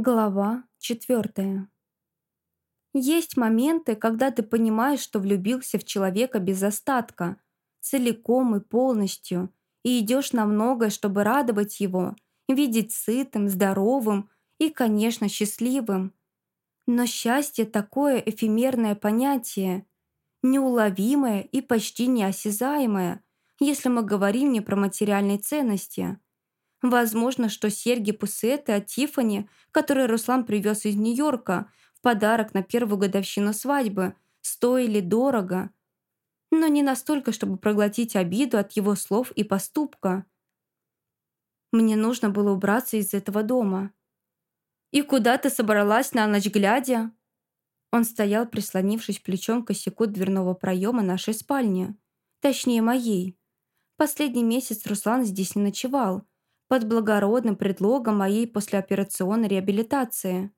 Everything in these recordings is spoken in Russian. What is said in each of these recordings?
Глава четвертая. Есть моменты, когда ты понимаешь, что влюбился в человека без остатка, целиком и полностью, и идешь на многое, чтобы радовать его, видеть сытым, здоровым и, конечно, счастливым. Но счастье – такое эфемерное понятие, неуловимое и почти неосязаемое, если мы говорим не про материальные ценности – Возможно, что серьги-пусеты от Тиффани, которые Руслан привез из Нью-Йорка в подарок на первую годовщину свадьбы, стоили дорого. Но не настолько, чтобы проглотить обиду от его слов и поступка. Мне нужно было убраться из этого дома. «И куда ты собралась на ночь глядя?» Он стоял, прислонившись плечом к косяку дверного проема нашей спальни. Точнее, моей. Последний месяц Руслан здесь не ночевал – под благородным предлогом моей послеоперационной реабилитации.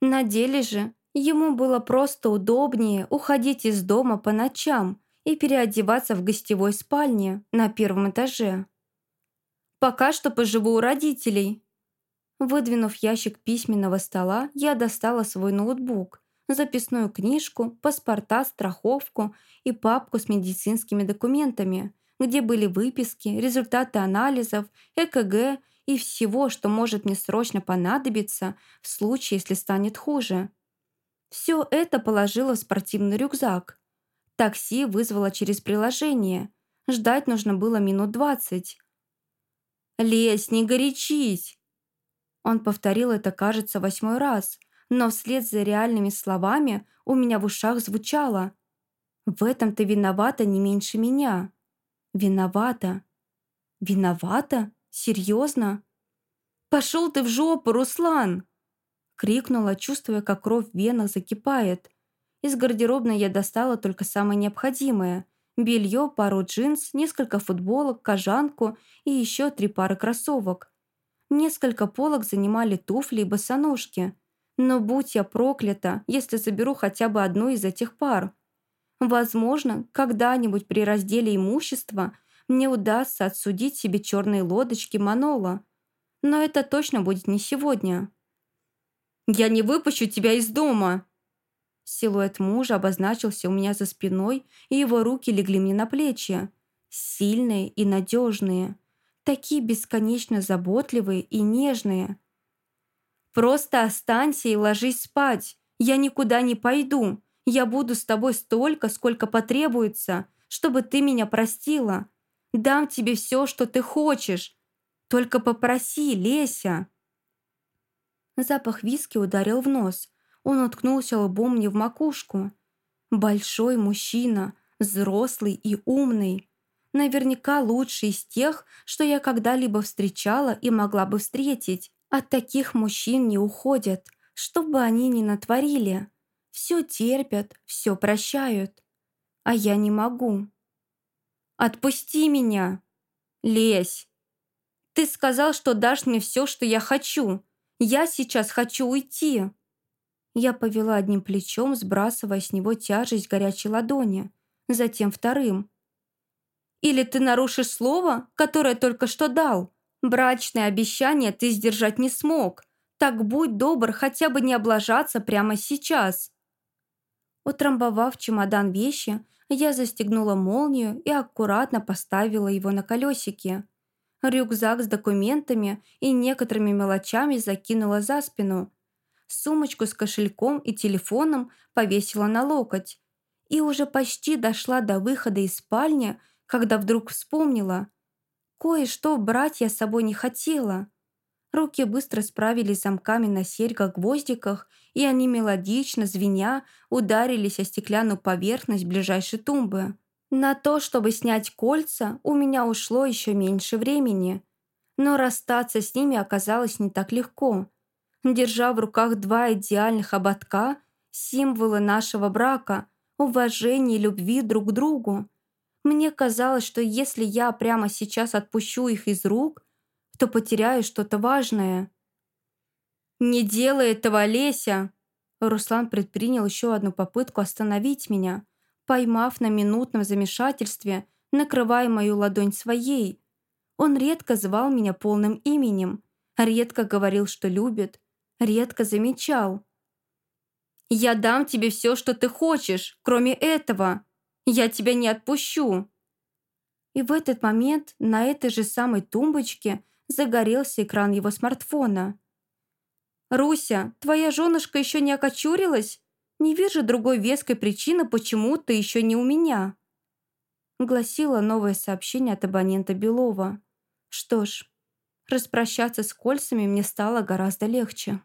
На деле же ему было просто удобнее уходить из дома по ночам и переодеваться в гостевой спальне на первом этаже. «Пока что поживу у родителей». Выдвинув ящик письменного стола, я достала свой ноутбук, записную книжку, паспорта, страховку и папку с медицинскими документами, где были выписки, результаты анализов, ЭКГ и всего, что может мне срочно понадобиться в случае, если станет хуже. Все это положила в спортивный рюкзак. Такси вызвала через приложение. Ждать нужно было минут двадцать. «Лезь, не горячись!» Он повторил это, кажется, восьмой раз, но вслед за реальными словами у меня в ушах звучало «В этом ты виновата не меньше меня». Виновата. Виновата? Серьезно? «Пошел ты в жопу, Руслан!» Крикнула, чувствуя, как кровь в венах закипает. Из гардеробной я достала только самое необходимое. Белье, пару джинс, несколько футболок, кожанку и еще три пары кроссовок. Несколько полок занимали туфли и босоножки. Но будь я проклята, если заберу хотя бы одну из этих пар. Возможно, когда-нибудь при разделе имущества мне удастся отсудить себе черные лодочки Манола. Но это точно будет не сегодня. «Я не выпущу тебя из дома!» Силуэт мужа обозначился у меня за спиной, и его руки легли мне на плечи. Сильные и надежные. Такие бесконечно заботливые и нежные. «Просто останься и ложись спать. Я никуда не пойду. Я буду с тобой столько, сколько потребуется, чтобы ты меня простила. Дам тебе все, что ты хочешь. Только попроси, Леся». Запах виски ударил в нос. Он уткнулся лбом мне в макушку. Большой мужчина, взрослый и умный. Наверняка лучший из тех, что я когда-либо встречала и могла бы встретить. От таких мужчин не уходят, что бы они ни натворили. Все терпят, все прощают. А я не могу. «Отпусти меня!» «Лезь!» «Ты сказал, что дашь мне все, что я хочу. Я сейчас хочу уйти!» Я повела одним плечом, сбрасывая с него тяжесть горячей ладони, затем вторым. «Или ты нарушишь слово, которое только что дал? Брачное обещание ты сдержать не смог. Так будь добр хотя бы не облажаться прямо сейчас». Утрамбовав чемодан вещи, я застегнула молнию и аккуратно поставила его на колесики. Рюкзак с документами и некоторыми мелочами закинула за спину. Сумочку с кошельком и телефоном повесила на локоть. И уже почти дошла до выхода из спальни, когда вдруг вспомнила. Кое-что брать я с собой не хотела. Руки быстро справились замками на серьгах-гвоздиках, и они мелодично, звеня, ударились о стеклянную поверхность ближайшей тумбы. На то, чтобы снять кольца, у меня ушло еще меньше времени. Но расстаться с ними оказалось не так легко. Держа в руках два идеальных ободка, символы нашего брака, уважения и любви друг к другу, мне казалось, что если я прямо сейчас отпущу их из рук – то потеряю что-то важное. «Не делай этого, Леся!» Руслан предпринял еще одну попытку остановить меня, поймав на минутном замешательстве, накрывая мою ладонь своей. Он редко звал меня полным именем, редко говорил, что любит, редко замечал. «Я дам тебе все, что ты хочешь, кроме этого. Я тебя не отпущу». И в этот момент на этой же самой тумбочке загорелся экран его смартфона. «Руся, твоя женушка еще не окочурилась? Не вижу другой веской причины, почему ты еще не у меня». Гласило новое сообщение от абонента Белова. Что ж, распрощаться с кольцами мне стало гораздо легче.